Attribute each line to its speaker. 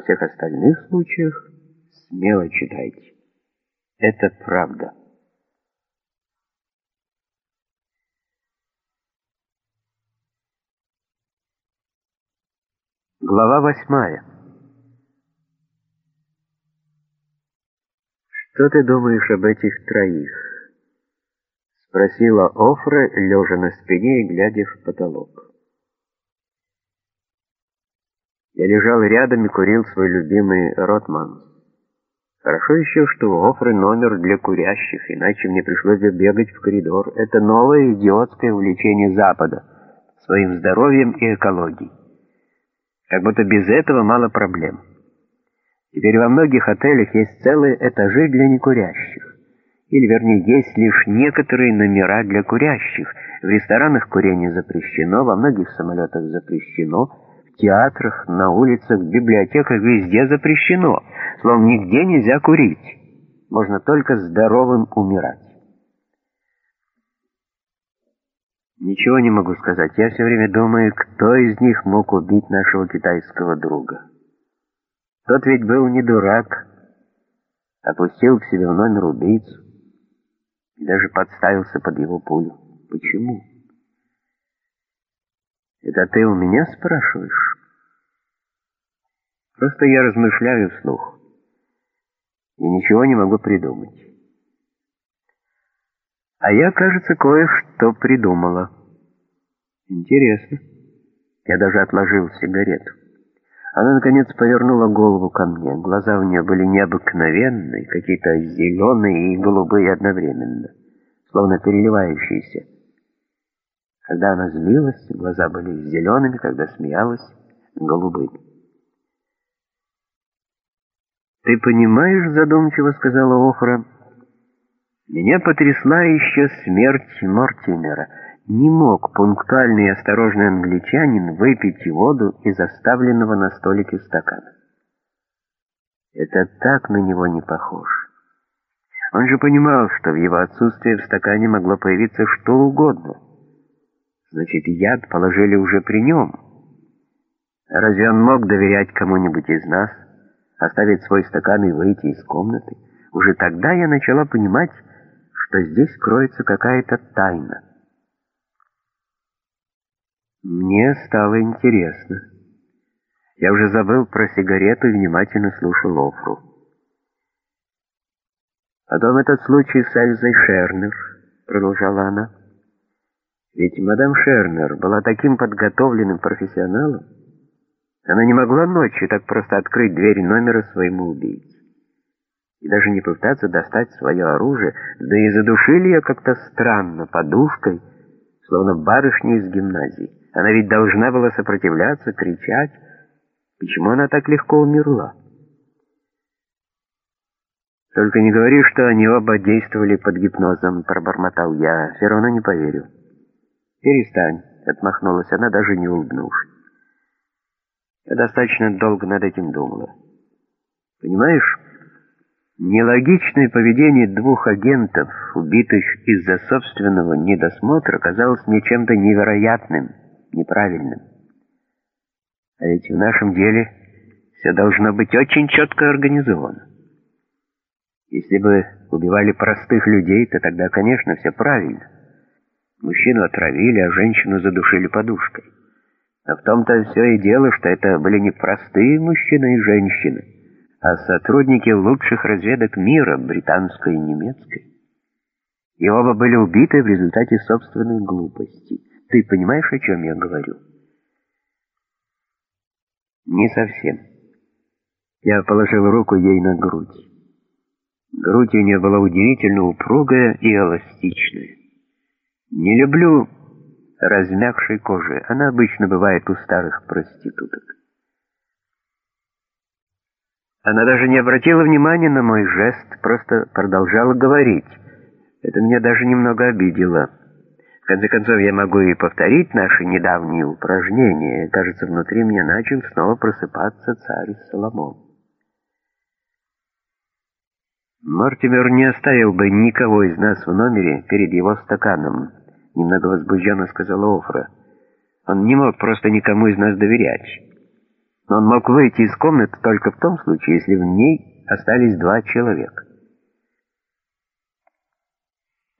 Speaker 1: Во всех остальных случаях смело читайте. Это правда. Глава восьмая. «Что ты думаешь об этих троих?» — спросила Офра, лежа на спине и глядя в потолок. Я лежал рядом и курил свой любимый Ротман. Хорошо еще, что у Офры номер для курящих, иначе мне пришлось бы бегать в коридор. Это новое идиотское увлечение Запада своим здоровьем и экологией. Как будто без этого мало проблем. Теперь во многих отелях есть целые этажи для некурящих. Или, вернее, есть лишь некоторые номера для курящих. В ресторанах курение запрещено, во многих самолетах запрещено, театрах, на улицах, в библиотеках везде запрещено. Словом, нигде нельзя курить. Можно только здоровым умирать. Ничего не могу сказать. Я все время думаю, кто из них мог убить нашего китайского друга. Тот ведь был не дурак. Опустил к себе в номер убийцу и даже подставился под его пулю. Почему? Это ты у меня спрашиваешь? Просто я размышляю вслух и ничего не могу придумать. А я, кажется, кое-что придумала. Интересно. Я даже отложил сигарету. Она, наконец, повернула голову ко мне. Глаза у нее были необыкновенные, какие-то зеленые и голубые одновременно, словно переливающиеся. Когда она злилась, глаза были зелеными, когда смеялась — голубыми. «Ты понимаешь, — задумчиво сказала Офра, — меня потрясла еще смерть Мортимера. Не мог пунктуальный и осторожный англичанин выпить воду из оставленного на столике стакана. Это так на него не похож. Он же понимал, что в его отсутствие в стакане могло появиться что угодно. Значит, яд положили уже при нем. Разве он мог доверять кому-нибудь из нас, оставить свой стакан и выйти из комнаты? Уже тогда я начала понимать, что здесь кроется какая-то тайна. Мне стало интересно. Я уже забыл про сигарету и внимательно слушал Офру. Потом этот случай с Эльзой Шернер, продолжала она. Ведь мадам Шернер была таким подготовленным профессионалом, она не могла ночью так просто открыть дверь номера своему убийце и даже не пытаться достать свое оружие, да и задушили ее как-то странно, подушкой, словно барышня из гимназии. Она ведь должна была сопротивляться, кричать. Почему она так легко умерла? «Только не говори, что они оба действовали под гипнозом», — пробормотал я. «Все равно не поверю». «Перестань», — отмахнулась она, даже не улыбнувшись. Я достаточно долго над этим думала. Понимаешь, Нелогичное поведение двух агентов, убитых из-за собственного недосмотра, казалось мне чем-то невероятным, неправильным. А ведь в нашем деле все должно быть очень четко организовано. Если бы убивали простых людей, то тогда, конечно, все правильно. Мужчину отравили, а женщину задушили подушкой. Но в том-то все и дело, что это были не простые мужчины и женщины, а сотрудники лучших разведок мира, британской и немецкой. И оба были убиты в результате собственной глупости. Ты понимаешь, о чем я говорю? Не совсем. Я положил руку ей на грудь. Грудь у нее была удивительно упругая и эластичная. Не люблю размягшей кожи. Она обычно бывает у старых проституток. Она даже не обратила внимания на мой жест, просто продолжала говорить. Это меня даже немного обидело. В конце концов, я могу и повторить наши недавние упражнения. Кажется, внутри меня начал снова просыпаться царь Соломон. Мортимер не оставил бы никого из нас в номере перед его стаканом, немного возбужденно сказала Офра. Он не мог просто никому из нас доверять. Но он мог выйти из комнаты только в том случае, если в ней остались два человека.